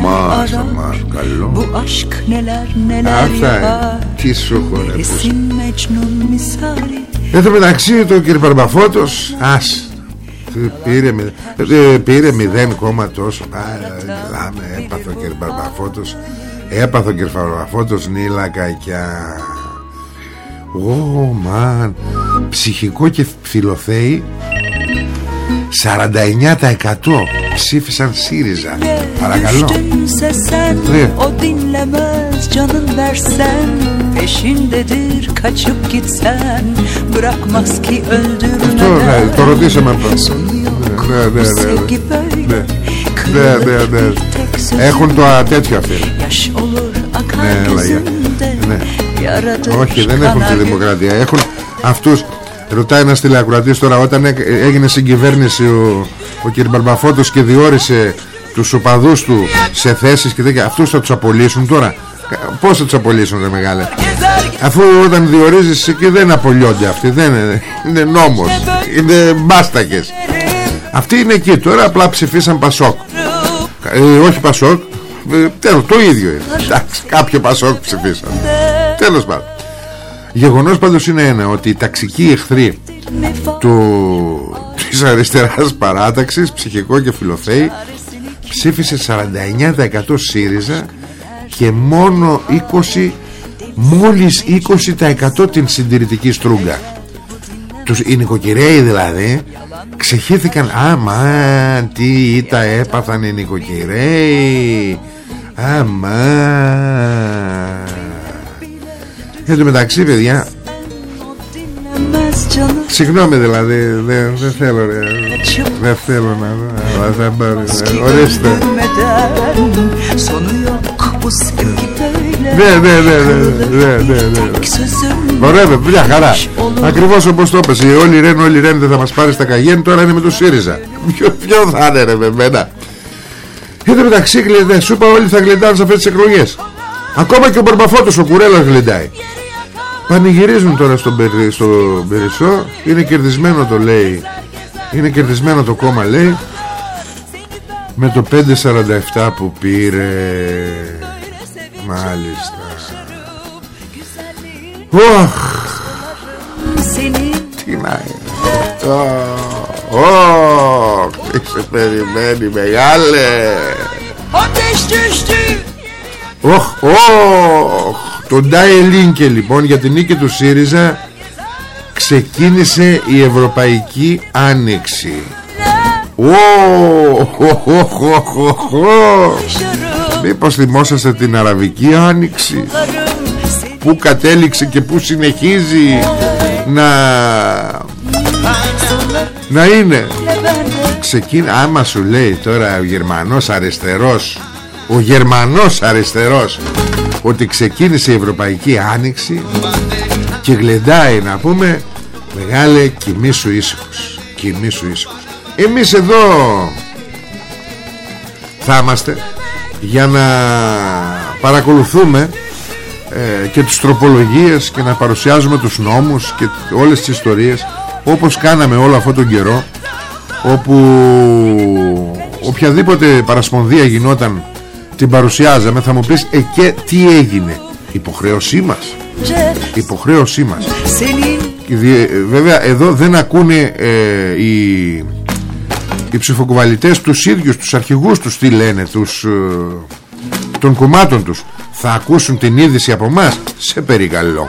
Μάζα μας καλό. Αυτά Τι σου χορεύεις Εν τω μεταξύ το κύριε Παρμπαφώτος Ας Πήρε, ε, πήρε 0, τόσο Μιλάμε έπαθο κύριε Παρμπαφώτος Έπαθο κύριε Παρμπαφώτος Νίλα κακιά Ω μαν Ψυχικό και φιλοθέη 49% ψήφισαν ΣΥΡΙΖΑ. Παρακαλώ. Ναι. Αυτό ναι, το ρωτήσαμε αυτό ναι, ναι, ναι, ναι, ναι, ναι, Έχουν το τέτοιο αυτοί Ναι, έλα, ναι. Όχι δεν έχουν τη δημοκρατία. Έχουν αυτούς Ρωτάει ένας τηλεακροατής τώρα Όταν έγινε συγκυβέρνηση Ο, ο κ. Μπαρμπαφώτος και διόρισε Τους οπαδούς του σε θέσεις και τέτοια Αυτούς θα τους απολύσουν τώρα; Πώς θα τους απολύσουν ρε μεγάλε; Αφού όταν διορίζεις εκεί δεν απολιώνται αυτοί Δεν είναι, είναι νόμος Είναι μπάστακες. Αυτοί είναι εκεί τώρα απλά ψηφίσαν Πασόκ. Ε, Όχι Πασόκ ε, Τέλος το ίδιο είναι. Εντάξει κάποιο Πασόκ ψηφίσαν. Τέλος πάντων. Γεγονός πάντως είναι ένα Ότι οι ταξικοί εχθροί του, Της αριστεράς παράταξης Ψυχικό και φιλοθέη Ψήφισε 49% ΣΥΡΙΖΑ Και μόνο 20 Μόλις 20% την συντηρητική στρούγκα τους, Οι νοικοκυρέοι δηλαδή Ξεχύθηκαν Άμα τι ήττα έπαθαν οι νοικοκυρέοι Άμα Εν τω μεταξύ παιδιά Συγγνώμη δηλαδή Δεν δε θέλω ρε Δεν θέλω να Αλλά δεν πάρει Ορίστε. Ναι, ναι, ναι, ναι, ναι, ναι, ναι. Ωραία, μια χαρά. Ακριβώς όπως το είπες. Όλοι ρεν, όλοι ρεν δεν θα μας πάρει στα καγέν. Τώρα είναι με το ΣΥΡΙΖΑ. Ποιο θα είναι, ρε, με μένα. Εν τω μεταξύ, σου είπα όλοι θα γλεντάνε σε αυτές τις εκλογές. Ακόμα και ο Μπαρμπαφώτος ο Κουρέλας γλεντάει Πανηγυρίζουν τώρα στον, περι, στο Περισσό Είναι κερδισμένο το λέει Είναι κερδισμένο το κόμμα λέει Με το 547 που πήρε Μάλιστα. Ωχ. Τι να είναι Ωχ Τι σε περιμένει μεγάλε. Ωχ, ωχ. Το Ντάι Λίνκε λοιπόν για την νίκη του ΣΥΡΙΖΑ Ξεκίνησε η Ευρωπαϊκή Άνοιξη Μήπως θυμόσαστε την Αραβική Άνοιξη Που κατέληξε και που συνεχίζει να να είναι. Ξεκίνα άμα σου λέει τώρα ο Γερμανός αριστερός ο Γερμανός αριστερός ότι ξεκίνησε η Ευρωπαϊκή Άνοιξη και γλεντάει να πούμε μεγάλε κοιμήσου ήσυχος κοιμήσου ήσυχος εμείς εδώ θα είμαστε για να παρακολουθούμε ε, και τις τροπολογίες και να παρουσιάζουμε τους νόμους και όλες τις ιστορίες όπως κάναμε όλο αυτόν τον καιρό όπου οποιαδήποτε παρασπονδία γινόταν την παρουσιάζαμε. Θα μου πεις ε, και τι έγινε; Υποχρέωσή μας. Υποχρέωσή μας. Βέβαια εδώ δεν ακούνε ε, οι, οι ψηφοκουβαλιτές τους ίδιους τους αρχηγούς τους τι λένε τους, ε, των κομμάτων τους. Θα ακούσουν την είδηση από μας σε περικαλώ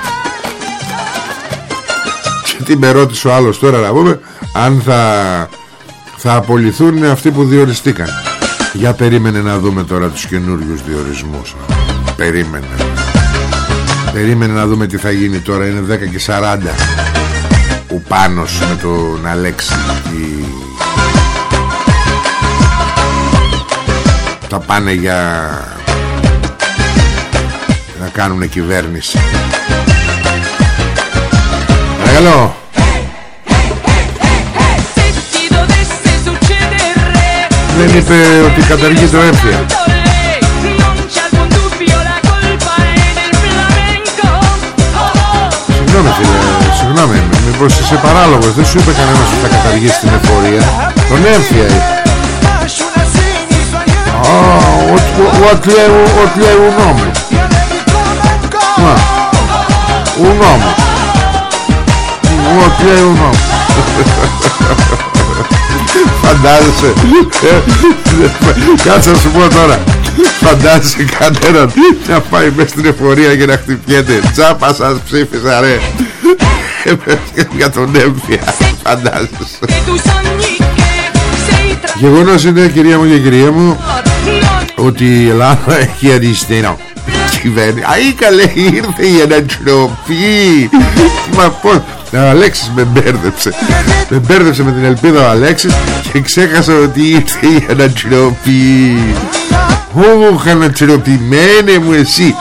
και την με ρώτησε ο άλλος τώρα να πούμε αν θα θα απολυθούν αυτοί που διοριστήκαν. Για περίμενε να δούμε τώρα τους καινούριους διορισμούς. Περίμενε. Περίμενε να δούμε τι θα γίνει τώρα. Είναι 10 και 40 ο Πάνος με τον Αλέξη. η... θα πάνε για να κάνουν κυβέρνηση. Παρακαλώ. Δεν είπε ότι καταργεί το έμφυα Συγγνώμη φίλε, συγγνώμη Μήπως είσαι παράλογος. Δεν σου είπε κανένας ότι θα καταργήσει την εφορία. Τον έμφυα είπε Ό,τι λέει ο νόμος. Ο νόμος. Ό,τι λέει ο νόμος. Φαντάζεσαι. Κάτσε να σου πω τώρα. Φαντάζεσαι κανέναν Να πάει μέσα στην εφορία και να χτυπιέται. Τσάπα σας ψήφισα ρε. Για τον έμφυα Φαντάζεσαι. Γεγονός είναι κυρία μου και κυρία μου Ότι η Ελλάδα έχει αριστερό κυβέρνηση Αϊ καλέ ήρθε η ανατροπή Μα πως ο Αλέξης με μπέρδεψε. Με μπέρδεψε με την ελπίδα ο Αλέξης Και ξέχασα ότι ήρθε η ανατροπή Ωχ ανατροπημένε μου εσύ.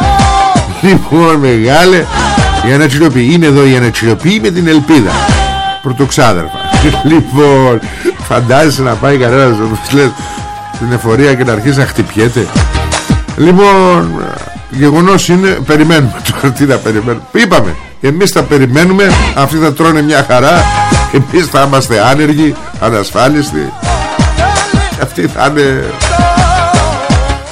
Λοιπόν μεγάλε Η ανατροπή. Είναι εδώ η ανατροπή με την ελπίδα. Πρωτοξάδερφα. Λοιπόν Φαντάζεσαι να πάει κανένας Όπως λες Στην εφορία και να αρχίσει να χτυπιέται Λοιπόν Γεγονός είναι Περιμένουμε τώρα τι να περιμένουμε Είπαμε εμείς θα περιμένουμε Αυτοί θα τρώνε μια χαρά Εμείς θα είμαστε άνεργοι Ανασφάλιστοι Αυτοί θα είναι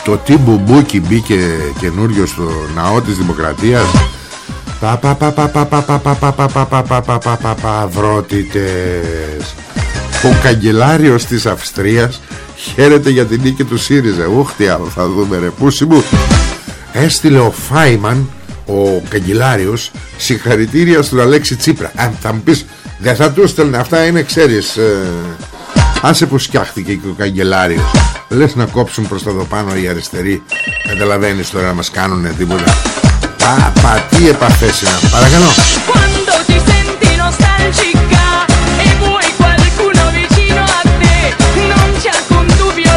Το τι μπουμπούκι μπήκε καινούριο στο ναό της Δημοκρατίας Πα Χαίρετε για την νίκη του ΣΥΡΙΖΑ. Ούχτια θα δούμε ρε πούσι μου. Έστειλε ο Φάιμαν, ο καγκελάριος, συγχαρητήρια στον Αλέξη Τσίπρα. Αν θα μου πεις, δεν θα του έστελνε. Αυτά είναι, ξέρεις, ε... άσε που σκιάχτηκε και ο καγκελάριος. Λες να κόψουν προς τα δοπάνω οι αριστεροί. Καταλαβαίνεις τώρα να μας κάνουν τίποτα. Πα, πα, τι επαφές. Παρακαλώ.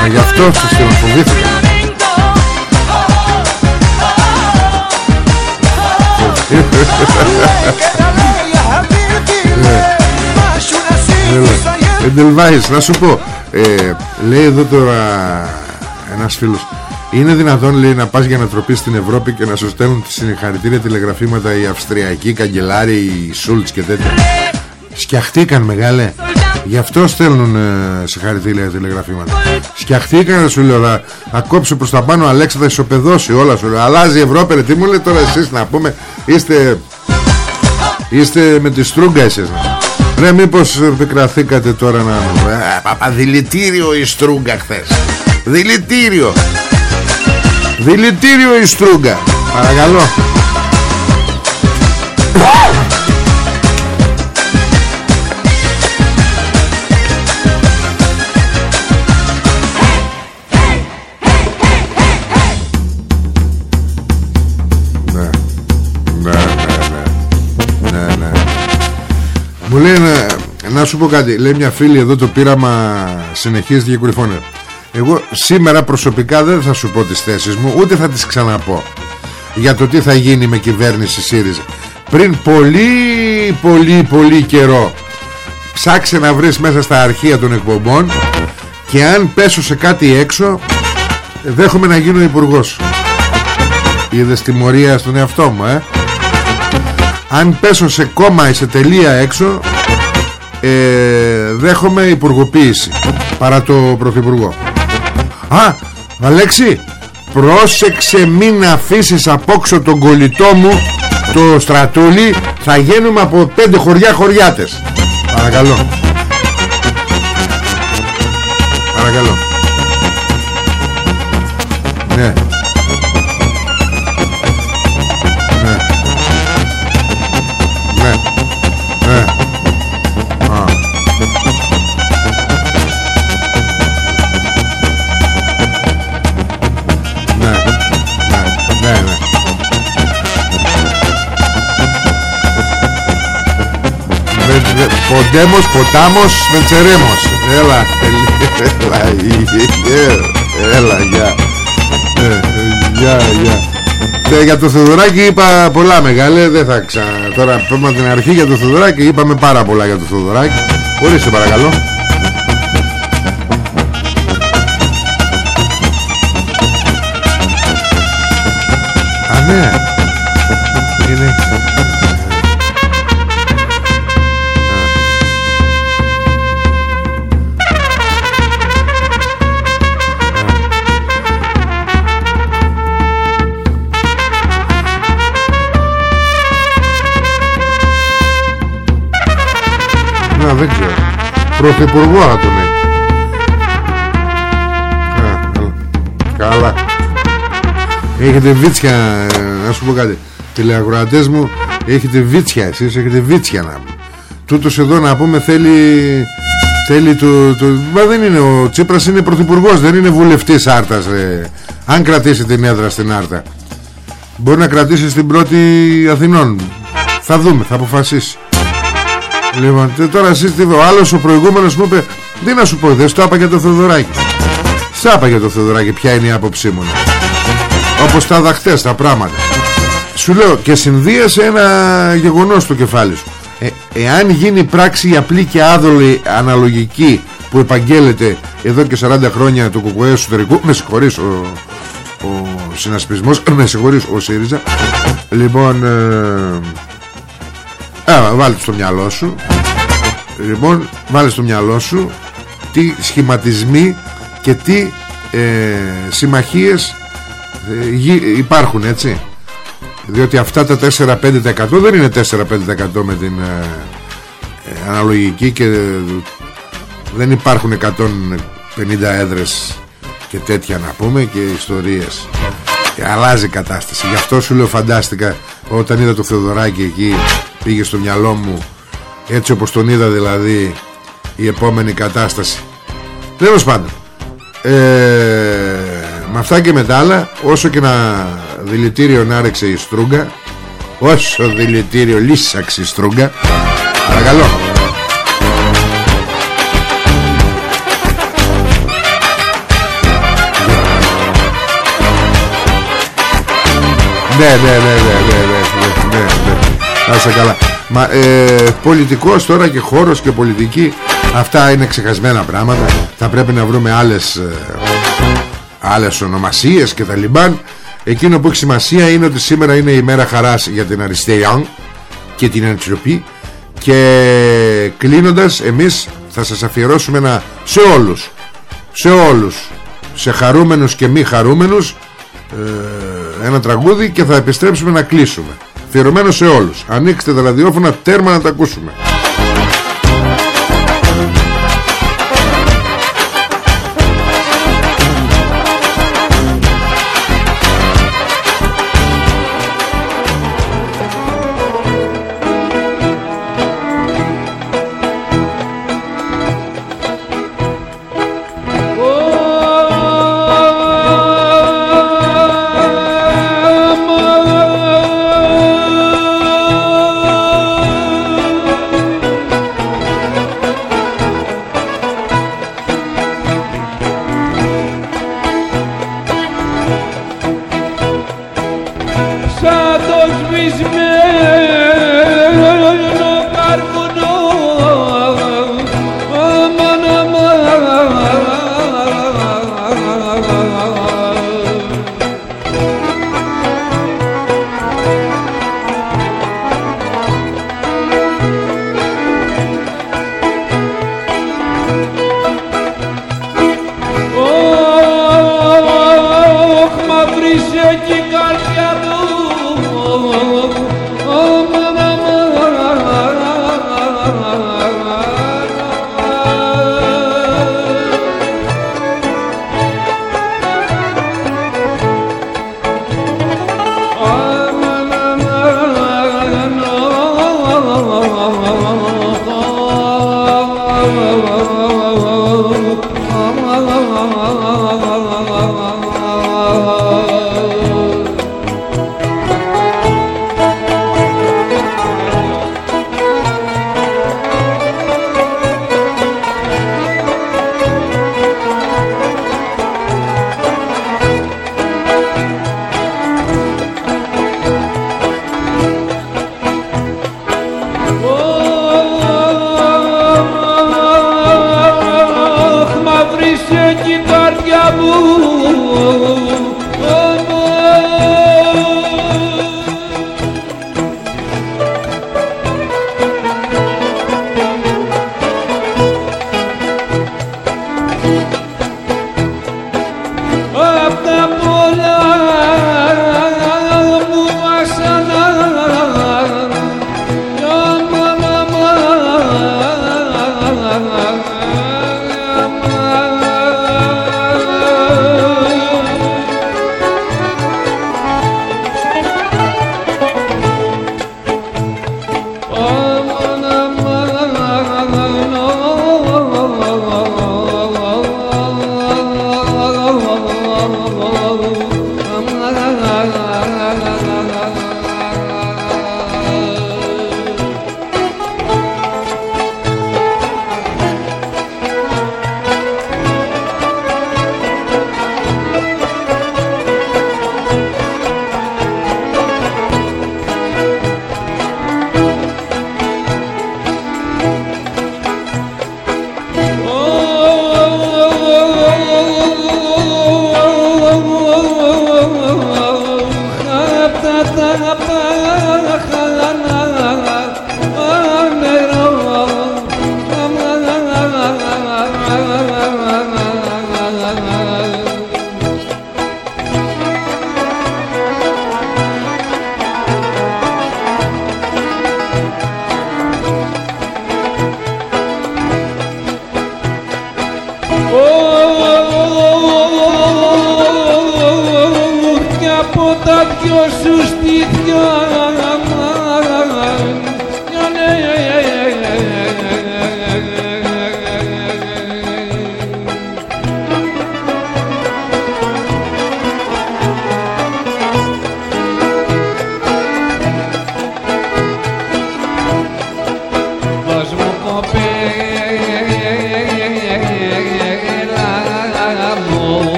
Μα γι' αυτό σας φοβήθηκα Εντελβάης να σου πω ε, Λέει εδώ τώρα Ένας φίλος είναι δυνατόν λέει να πας για να τροπείς στην Ευρώπη και να σου στέλνουν τη συγχαρητήρια τηλεγραφήματα οι Αυστριακοί καγκελάροι, οι Σούλτς και τέτοια. Σκιαχτήκαν μεγάλε. Γι' αυτό στέλνουν ε, συγχαρητήρια τηλεγραφήματα. Σκιαχτήκαν σου λέω θα, θα κόψω προς τα πάνω Αλέξα θα ισοπεδώσει όλα σου λέω. Αλλάζει η Ευρώπη ρε, τι μου λέτε τώρα εσείς να πούμε είστε, είστε με τη στρούγκα εσείς Ρε. Μήπως επικραθήκατε τώρα να... Ε, παπαδηλητήριο η στρούγκα χθες. Δηλητήριο. Δηλητήριο η στρούγκα. Παρακαλώ να σου πω κάτι. Λέει μια φίλη εδώ το πείραμα συνεχίζεται και κορυφώνει Εγώ σήμερα προσωπικά δεν θα σου πω τις θέσεις μου Ούτε θα τις ξαναπώ Για το τι θα γίνει με κυβέρνηση ΣΥΡΙΖΑ. Πριν πολύ πολύ πολύ καιρό Ψάξε να βρεις μέσα στα αρχεία των εκπομπών Και αν πέσω σε κάτι έξω Δέχομαι να γίνω υπουργός. Είδες τιμωρία στον εαυτό μου ε; Αν πέσω σε κόμμα ή σε τελεία έξω ε, δέχομαι υπουργοποίηση παρά το πρωθυπουργό. Α, Αλέξη Πρόσεξε μην αφήσεις απόξω τον κολλητό μου Το στρατούλι. Θα γίνουμε από πέντε χωριά χωριάτες. Παρακαλώ. Παρακαλώ. Ναι Ναι Ποντέμος, ποτάμος, μεντσερέμος Έλα Έλα ε, Έλα, γεια. Ε, Γεια, γεια. Ε, Για το Θεοδωράκη είπα πολλά μεγάλε Δεν θα ξα... Τώρα πούμε από την αρχή για το Θεοδωράκη Είπαμε πάρα πολλά για το Θεοδωράκη Ορίστε παρακαλώ. Α, ναι. Δεν ξέρω. Πρωθυπουργό θα τον έχει. Α, καλά. Καλά. Έχετε βίτσια, ε, να σου πω κάτι. Τηλεακροατές μου, έχετε βίτσια εσείς, έχετε βίτσια να πούμε. Τούτος εδώ να πούμε θέλει... Θέλει το, το... Μα δεν είναι ο Τσίπρας είναι πρωθυπουργός Δεν είναι βουλευτής Άρτας ρε. Αν κρατήσει την έδρα στην Άρτα Μπορεί να κρατήσει στην πρώτη Αθηνών Θα δούμε, θα αποφασίσει Λοιπόν, τε- τώρα εσείς τι ο άλλος ο προηγούμενος μου είπε Τι να σου πω, δεν στο είπα για το Θεοδωράκη Στα είπα για το Θεοδωράκη Ποια είναι η άποψή μου Όπως τα δαχτές τα πράγματα. Σου λέω και συνδύασε ένα γεγονός στο κεφάλι σου. Ε, Εάν γίνει πράξη η απλή και άδολη αναλογική Που επαγγέλλεται εδώ και 40 χρόνια το κουκουέ εσωτερικού Με συγχωρείς ο, ο συνασπισμός Με συγχωρείς ο ΣΥΡΙΖΑ. Λοιπόν ε, Α, βάλτε στο μυαλό σου. Λοιπόν, βάλε στο μυαλό σου Τι σχηματισμοί Και τι ε, Συμμαχίες ε, γι- Υπάρχουν έτσι. Διότι αυτά τα 4-5% Δεν είναι 4-5% με την ε, ε, Αναλογική Και ε, δεν υπάρχουν 150 έδρες Και τέτοια να πούμε Και ιστορίες και αλλάζει η κατάσταση. Γι' αυτό σου λέω φαντάστηκα Όταν είδα το Θεοδωράκη εκεί Πήγε στο μυαλό μου Έτσι όπως τον είδα δηλαδή Η επόμενη κατάσταση. Τέλος πάντων ε, Με αυτά και με τα άλλα Όσο και να δηλητήριο να άρεξε η στρούγκα Όσο δηλητήριο λύσαξε η στρούγκα Παρακαλώ Ναι ναι, ναι, ναι, ναι, ναι, ναι, ναι, ναι, Να καλά. Μα ε, πολιτικός τώρα και χώρος και πολιτική, αυτά είναι ξεχασμένα πράγματα. Θα πρέπει να βρούμε άλλες, ε, άλλες ονομασίες και τα λιμπάν. Εκείνο που έχει σημασία είναι ότι σήμερα είναι η μέρα χαράς για την αριστερά και την αντσιοπή και κλείνοντας εμείς θα σας αφιερώσουμε ένα σε όλους σε όλους σε χαρούμενους και μη χαρούμενους ε, ένα τραγούδι και θα επιστρέψουμε να κλείσουμε. Φιερωμένο σε όλους. Ανοίξτε τα ραδιόφωνα τέρμα να τα ακούσουμε σαν το σβησμένο.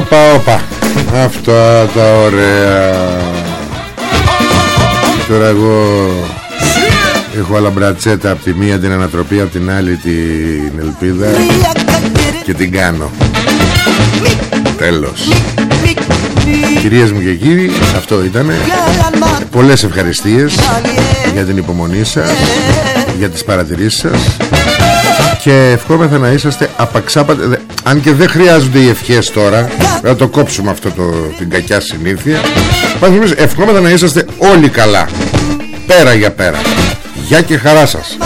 Όπα, όπα. Αυτά τα ωραία. Τώρα εγώ έχω αλαμπρατσέτα από τη μία την ανατροπή, από την άλλη την ελπίδα και την κάνω. Τέλος. Κυρίες μου και κύριοι, αυτό ήτανε. Πολλές ευχαριστίες για την υπομονή σας, για τις παρατηρήσεις σας και ευχόμεθα να είσαστε απαξάπατε δε- αν και δεν χρειάζονται οι ευχές τώρα να το κόψουμε αυτό το, την κακιά συνήθεια. Πάντως, ευχόμεθα να είσαστε όλοι καλά. Πέρα για πέρα. Γεια και χαρά σας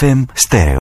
FM Στέρεο